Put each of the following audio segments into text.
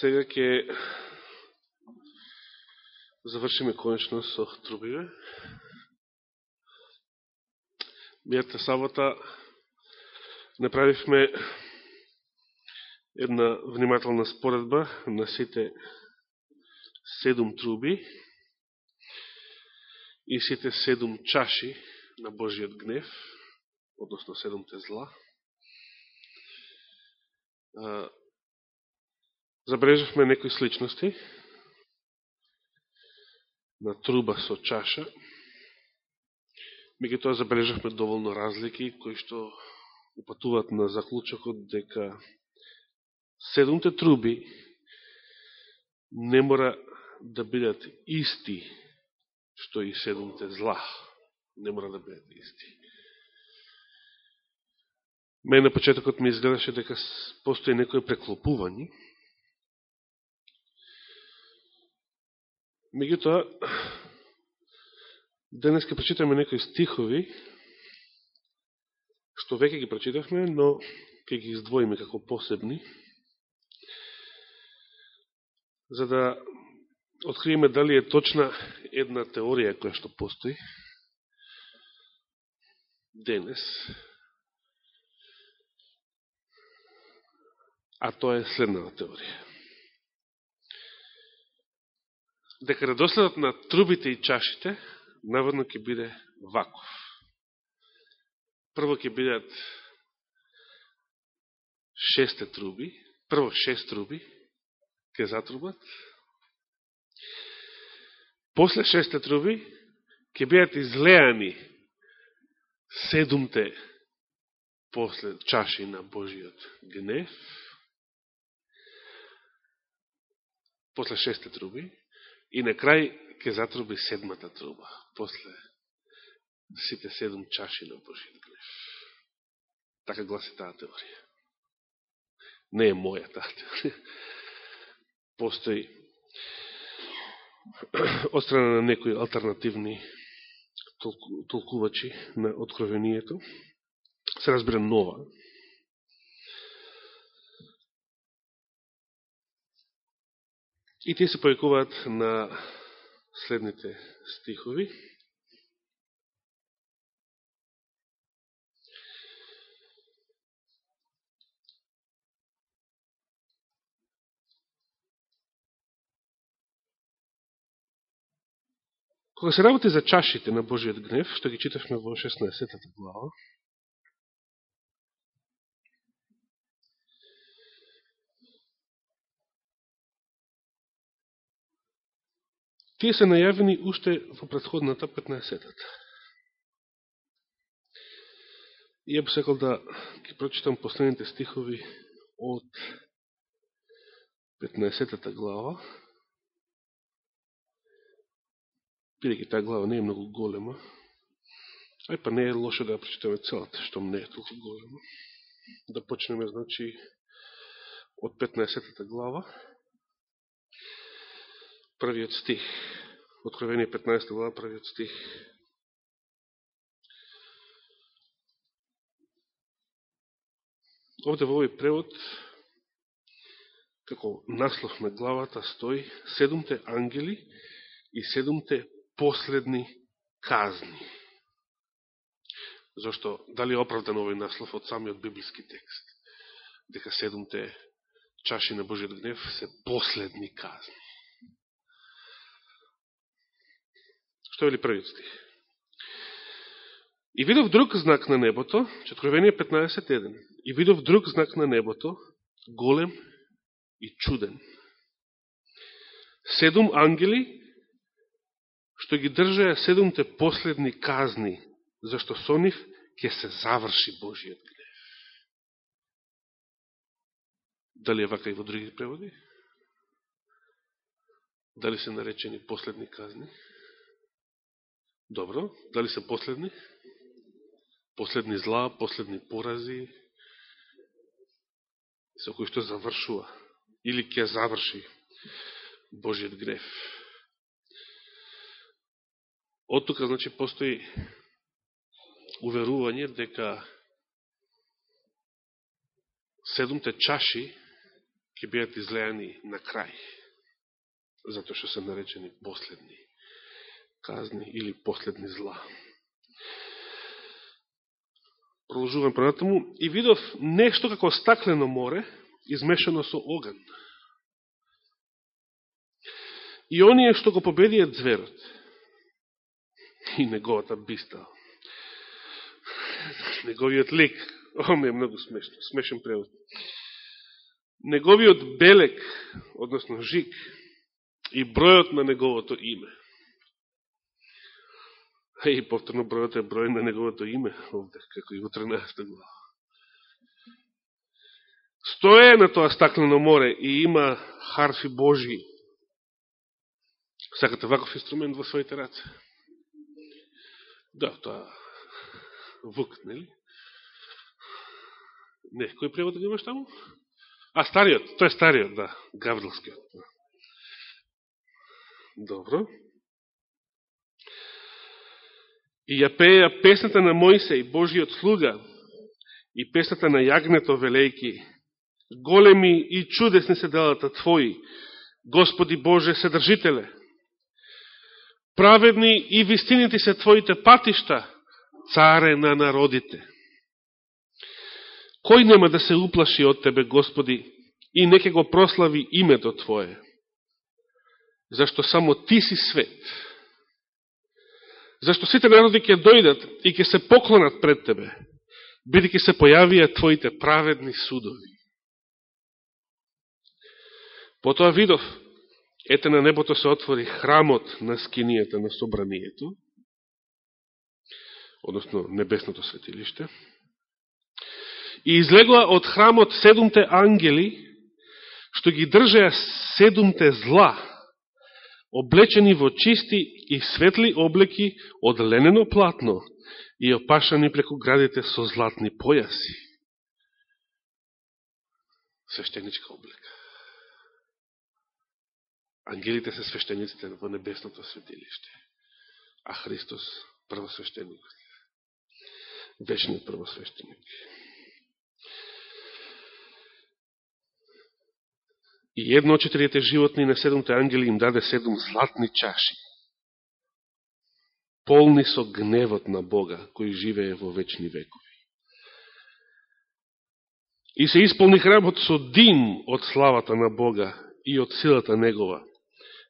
Сега ќе завршиме конечно со трубиве. Мијата сабота направивме една внимателна споредба на сите седум труби и сите седум чаши на Божиот гнев, односно седумте зла. Забрежавме некои сличности на труба со чаша. Меѓу тоа забележавме доволно разлики, кои што упатуваат на заклучокот дека седумте труби не мора да бидат исти што и седумте зла. Не мора да бидат исти. Мене на почетокот ми изгледаше дека постои некои преклопување. Меѓутоа, денес ке прочитаме некои стихови, што веќе ги прочитавме, но ќе ги издвоиме како посебни за да откриеме дали е точна една теорија која што постои денес, а тоа е следната теорија. Дека редоследот на трубите и чашите наводно ќе биде ваков. Прво ќе бидат шесте труби, прво шест труби, ќе затрубат. После шесте труби ќе бидат излеани седумте после чаши на Божиот гнев. После шесте труби. И на крај ќе затруби седмата труба. После да сите седум чаши на Божиот гнев. Така гласи таа теорија. Не е моја таа теорија постои од страна на некои алтернативни толкувачи на откровението, се разбира нова. И тие се појакуваат на следните стихови. Кога се работи за чашите на Божиот гнев, што ги читавме во 16 глава, тие се најавени уште во предходната 15-тата. И ја би сакал да ги прочитам последните стихови од 15-тата глава, бидеќи таа глава не е многу голема, ај па не е лошо да ја прочитаме целата, што не е толку голема. Да почнеме, значи, од 15 глава, првиот стих. Откровение 15 глава, првиот стих. Овде во овој превод, како наслов на главата, стои седумте ангели и седумте последни казни. Зошто, дали е оправдан овој наслов од самиот библиски текст? Дека седумте чаши на Божиот гнев се последни казни. Што вели првиот стих? И видов друг знак на небото, Четкровение 15.1. И видов друг знак на небото, голем и чуден. Седум ангели што ги држаја седумте последни казни, зашто со нив ќе се заврши Божиот гнев. Дали е вака и во други преводи? Дали се наречени последни казни? Добро. Дали се последни? Последни зла, последни порази, со кои што завршува, или ќе заврши Божиот греф. Од тука, значи, постои уверување дека седумте чаши ќе бидат излеани на крај, затоа што се наречени последни казни или последни зла. Продолжувам пронатаму и видов нешто како стаклено море, измешано со оган. И оние што го победија зверот и неговата биста, неговиот лик, о, ми е многу смешно, смешен превод. Неговиот белек, односно жик, и бројот на неговото име. И повторно бројот е број на неговото име, овде, како и во 13 глава. Стоје на тоа стаклено море и има харфи Божи. Сакате ваков инструмент во своите раце? Да, тоа вук, нели? Не, кој превод го имаш таму? А, стариот, тој е стариот, да, гаврилскиот. Добро. И ја пеја песната на Мојсей, Божиот слуга, и песната на јагнето велејки, големи и чудесни се делата Твои, Господи Боже Седржителе. Праведни и вистините се Твоите патишта, царе на народите. Кој нема да се уплаши од Тебе, Господи, и неке го прослави името Твое? Зашто само Ти си свет. Зашто сите народи ќе дојдат и ќе се поклонат пред Тебе, бидеќи се појавија Твоите праведни судови. Потоа видов, ете на небото се отвори храмот на скинијата на собранието, односно небесното светилиште, и излегла од храмот седумте ангели, што ги држеа седумте зла, облечени во чисти и светли облеки од ленено платно и опашани преку градите со златни појаси. Свештеничка облека. Ангелите се свештениците во небесното светилиште, а Христос првосвештеникот, вечниот првосвештеник. И едно од четирите животни на седумте ангели им даде седум златни чаши, полни со гневот на Бога, кој живее во вечни векови. И се исполни храмот со дим од славата на Бога и од силата Негова.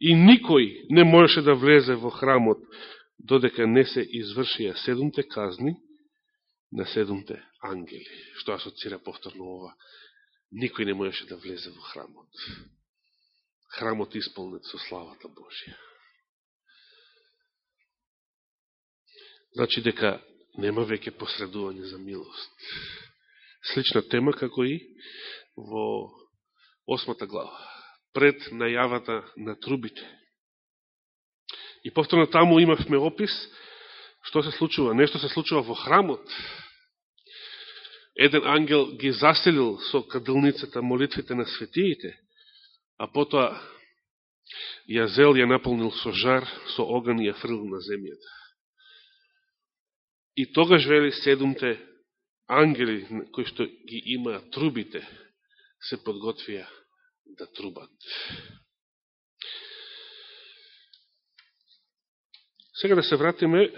И никој не можеше да влезе во храмот, додека не се извршија седумте казни на седумте ангели. Што асоцира повторно ова никој не можеше да влезе во храмот. Храмот исполнет со славата Божија. Значи дека нема веќе посредување за милост. Слична тема како и во осмата глава, пред најавата на трубите. И повторно таму имавме опис што се случува. Нешто се случува во храмот, еден ангел ги заселил со кадилницата молитвите на светиите, а потоа ја зел ја наполнил со жар, со оган и ја фрил на земјата. И тогаш вели седумте ангели, кои што ги има трубите, се подготвија да трубат. Сега да се вратиме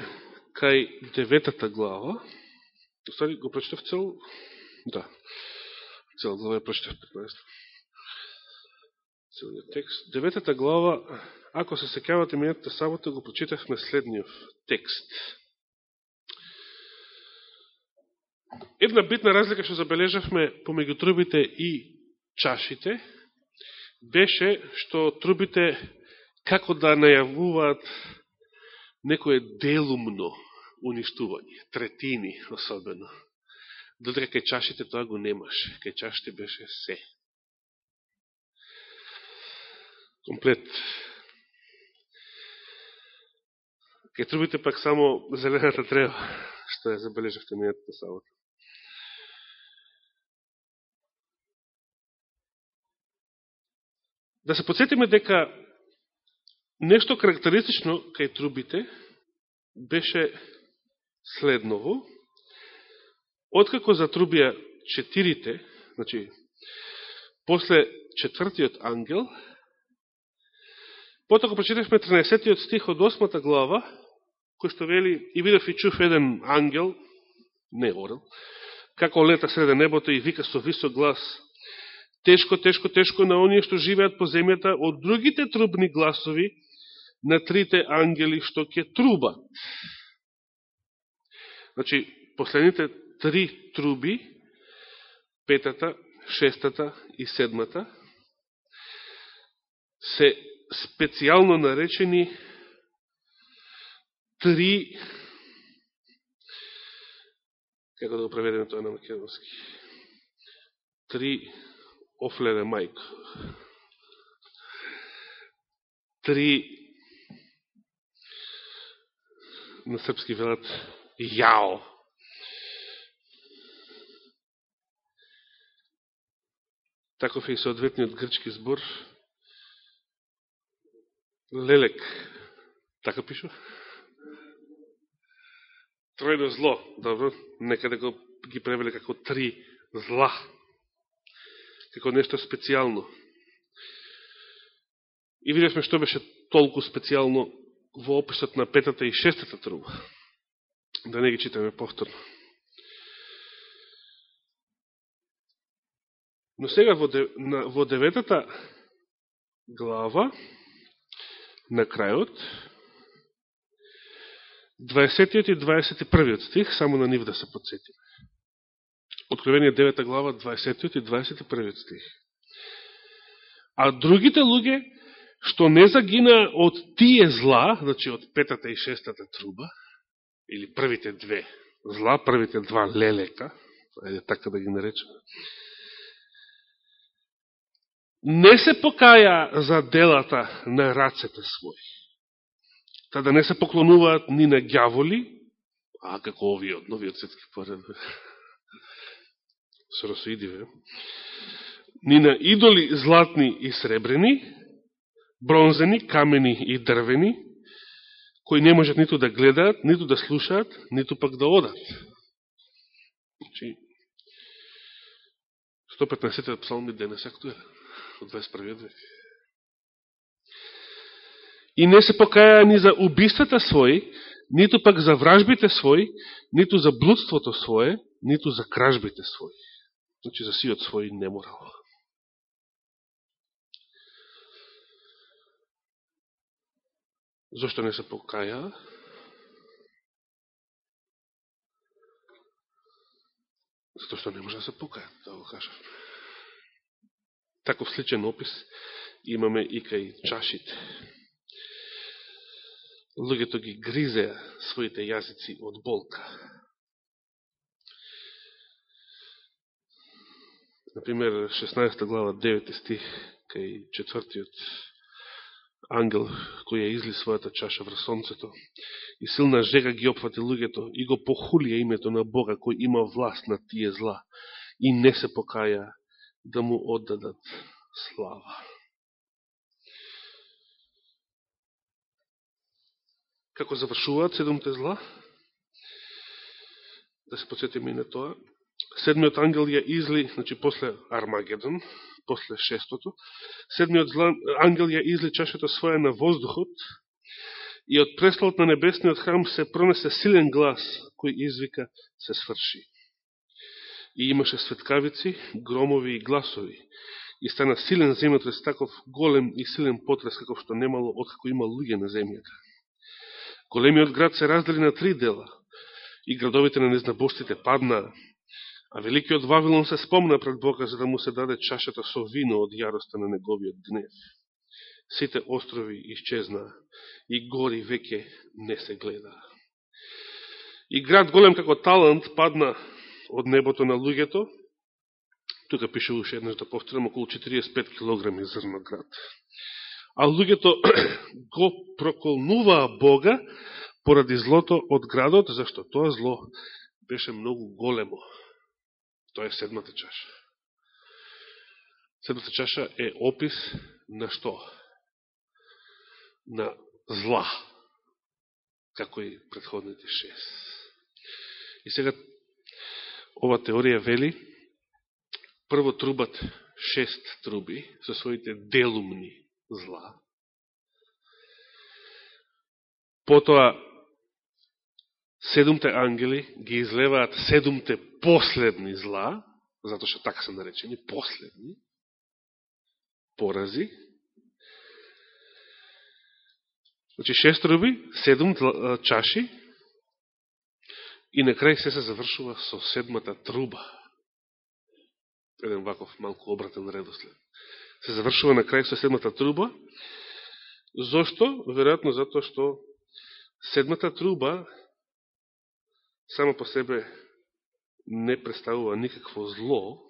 кај деветата глава, Остали го прочитав цел? Да. Цел глава ја прочитав 15. Целиот текст. Деветата глава, ако се секавате минатата сабота, го прочитавме следниот текст. Една битна разлика што забележавме помеѓу трубите и чашите, беше што трубите како да најавуваат некое делумно уништување, третини особено. Додека кај чашите тоа го немаше, кај чашите беше се. Комплет. Кај трубите пак само зелената трева, што ја забележавте минатата сабота. Да се подсетиме дека нешто карактеристично кај трубите беше следново, откако затрубија четирите, значи, после четвртиот ангел, потоа прочитавме 13 стих од 8 глава, кој што вели, и видов и чув еден ангел, не орел, како лета среде небото и вика со висок глас, тешко, тешко, тешко на оние што живеат по земјата од другите трубни гласови на трите ангели што ќе трубат. Значи, последните три труби, петата, шестата и седмата, се специјално наречени три како да го преведеме тоа на македонски? Три офлере мајко. Три на српски велат јао. Таков е и соодветниот грчки збор. Лелек. Така пишува тројно зло, добро, некаде да го ги превеле како три зла, како нешто специјално. И видевме што беше толку специјално во описот на петата и шестата труба. Да не ги читаме повторно. Но сега во, на, во деветата глава, на крајот, 20 и 21 стих, само на нив да се подсетиме. Откровение 9 глава, 20 и 21 стих. А другите луѓе, што не загина од тие зла, значи од петата и шестата труба, или првите две зла, првите два лелека, ајде така да ги наречеме, не се покаја за делата на рацете своји та да не се поклонуваат ни на гјаволи, а како овие од новиот светски поред, сросоидиве, ни на идоли златни и сребрени, бронзени, камени и дрвени, кои не можат ниту да гледаат, ниту да слушаат, ниту пак да одат. Значи, 115 псалми денес актуелен од 21 век и не се покаја ни за убистата своји, ниту пак за вражбите своји, ниту за блудството свое, ниту за кражбите своји. Значи за сиот свој неморал. Зошто не се покаја? Зато што не може да се покаја, да го кажам. Таков сличен опис имаме и кај чашите луѓето ги гризеа своите јазици од болка. Например, 16 глава, 9 стих, кај четвртиот ангел кој ја изли својата чаша врз сонцето и силна жега ги опфати луѓето и го похулија името на Бога кој има власт на тие зла и не се покаја да му отдадат слава. како завршуваат седомте зла. Да се подсетиме и на тоа. Седмиот ангел ја изли, значи после Армагедон, после шестото, седмиот ангел ја изли чашата своја на воздухот и од преслот на небесниот храм се пронесе силен глас кој извика се сврши. И имаше светкавици, громови и гласови. И стана силен земјотрес таков голем и силен потрес каков што немало откако има луѓе на земјата. Големиот град се раздели на три дела и градовите на незнабостите паднаа, а Великиот Вавилон се спомна пред Бога за да му се даде чашата со вино од јароста на неговиот гнев. Сите острови исчезнаа и гори веќе не се гледаа. И град голем како талант падна од небото на луѓето, тука пише уште еднаш да повторам, околу 45 кг зрно град а луѓето го проколнуваа Бога поради злото од градот, зашто тоа зло беше многу големо. Тоа е седмата чаша. Седмата чаша е опис на што? На зла, како и предходните шест. И сега, ова теорија вели, прво трубат шест труби со своите делумни зла. Потоа седумте ангели ги излеваат седумте последни зла, затоа што така се наречени, последни, порази. Значи шест руби, седум чаши и на крај се се завршува со седмата труба. Еден ваков малку обратен редослед. Се завршува на крај со седмата труба. Зошто? Веројатно затоа што седмата труба само по себе не представува никакво зло,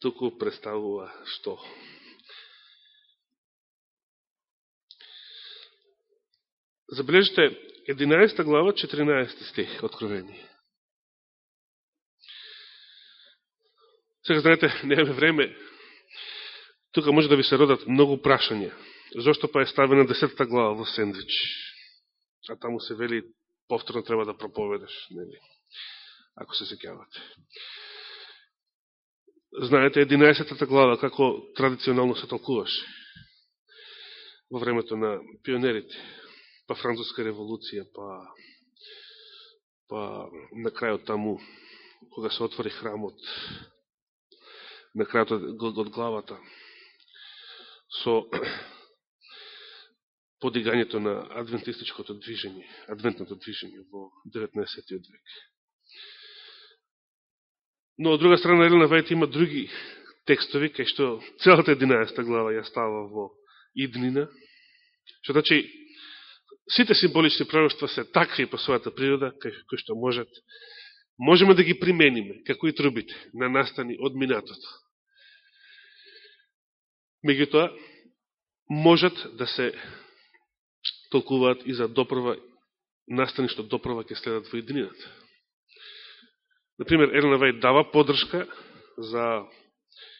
туку представува што? Забележите 11 глава, 14 стих, откровение. Сега знаете, немаме време. Тука може да ви се родат многу прашања. Зошто па е ставена 10 глава во сендвич? А таму се вели повторно треба да проповедаш, нели? Ако се секјавате. Знаете, 11 глава, како традиционално се толкуваше во времето на пионерите, па Француска револуција, па, па на крајот таму, кога се отвори храмот, на крајот од, од главата со подигањето на адвентистичкото движење, адвентното движење во 19. век. Но од друга страна Елена Вајт има други текстови, кај што целата 11 глава ја става во иднина, што значи сите символични пророќства се такви по својата природа, кај, кои што можат, можеме да ги примениме, како и трубите, на настани од минатото меѓутоа, можат да се толкуваат и за доправа, настани што доправа ќе следат во иднината. Например, Елена Вајд дава подршка за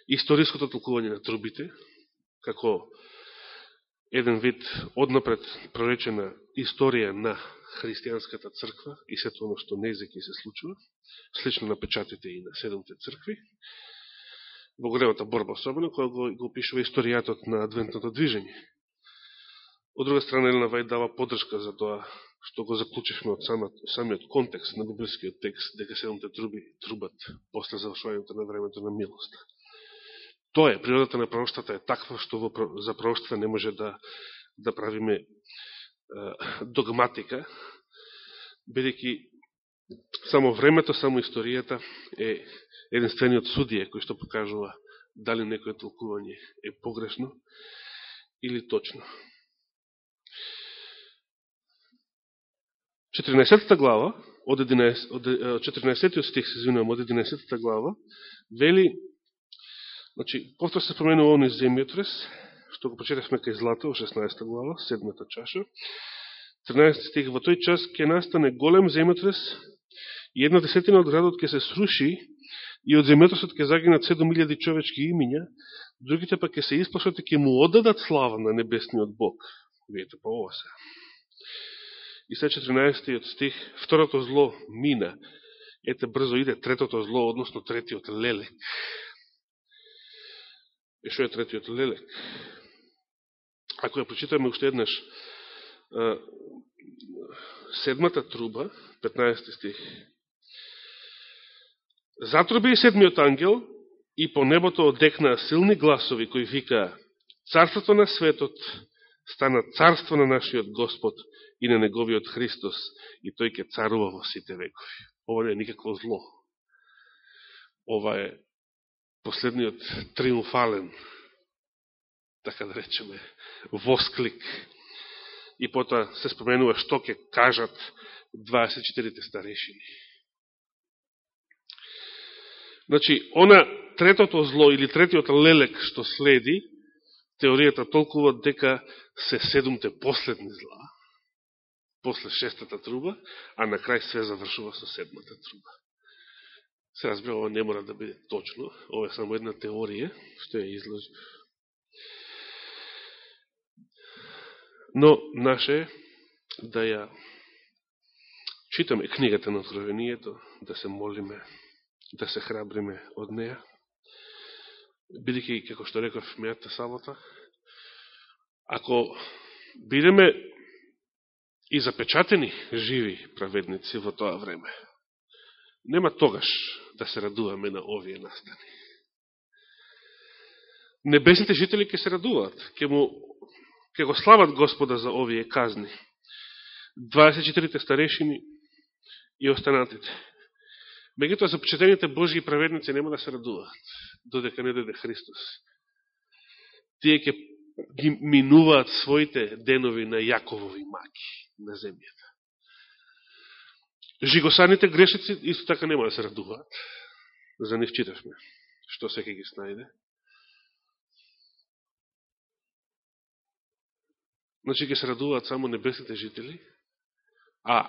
историското толкување на трубите, како еден вид однапред проречена историја на христијанската црква и сето оно што незеки се случува, слично на печатите и на седомте цркви, во големата борба особено, која го, го пишува историјатот на адвентното движење. Од друга страна, Елена Вајд дава подршка за тоа што го заклучивме од самиот, самиот контекст на библискиот текст, дека седомте труби трубат после завршувањето на времето на милост. Тоа е, природата на пророштата е таква, што во, за пророштата не може да, да правиме е, догматика, бидејќи само времето, само историјата е единствениот судија кој што покажува дали некој толкување е погрешно или точно. 14 глава, од 11, од 14 стих, се извинувам, од 11 глава, вели, значи, повтор се променува оној земјотрес, што го почетавме кај Злата, 16 глава, седмата чаша, 13 стих, во тој час ќе настане голем земјотрес, и една десетина од градот ќе се сруши, и од земјотресот ќе загинат 7000 човечки имиња, другите па ќе се исплашат и ќе му одадат слава на небесниот Бог. Видите, па ова се. И се 14 стих, второто зло мина. Ете, брзо иде третото зло, односно третиот лелек. И шо е третиот лелек? Ако ја прочитаме уште еднаш, седмата труба, 15 стих, Затруби и седмиот ангел и по небото одекнаа силни гласови кои викаа Царството на светот стана царство на нашиот Господ и на Неговиот Христос и тој ќе царува во сите векови. Ова не е никакво зло. Ова е последниот триумфален, така да речеме, восклик. И потоа се споменува што ќе кажат 24 старешини. Значи, она третото зло или третиот лелек што следи, теоријата толкува дека се седумте последни зла, после шестата труба, а на крај се завршува со седмата труба. Се разбира, ова не мора да биде точно, ова е само една теорија, што ја изложи. Но наше да ја читаме книгата на Откровението, да се молиме да се храбриме од неја бидеќи, како што реков мејата сабота, ако бидеме и запечатени живи праведници во тоа време, нема тогаш да се радуваме на овие настани. Небесните жители ќе се радуваат, ќе му ќе го слават Господа за овие казни. 24 старешини и останатите. Мегутоа запечатените Божји праведници нема да се радуваат, додека не дојде Христос. Тие ќе ги минуваат своите денови на Јаковови маки на земјата. Жигосаните грешици исто така нема да се радуваат. За нив читавме што секој ги снајде. Значи ќе се радуваат само небесните жители, а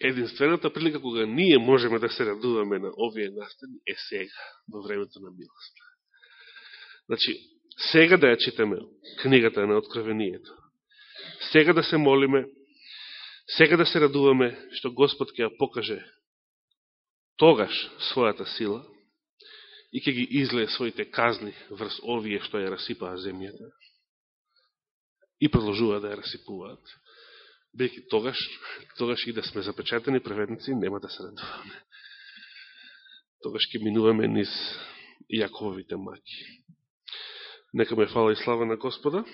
единствената прилика кога ние можеме да се радуваме на овие настани е сега, во времето на милост. Значи, сега да ја читаме книгата на Откровението, сега да се молиме, сега да се радуваме што Господ ќе ја покаже тогаш својата сила и ќе ги излее своите казни врз овие што ја расипаа земјата и продолжува да ја расипуваат, бејќи тогаш, тогаш и да сме запечатени праведници, нема да се радуваме. Тогаш ќе минуваме низ Јакововите маки. Нека ме фала и слава на Господа.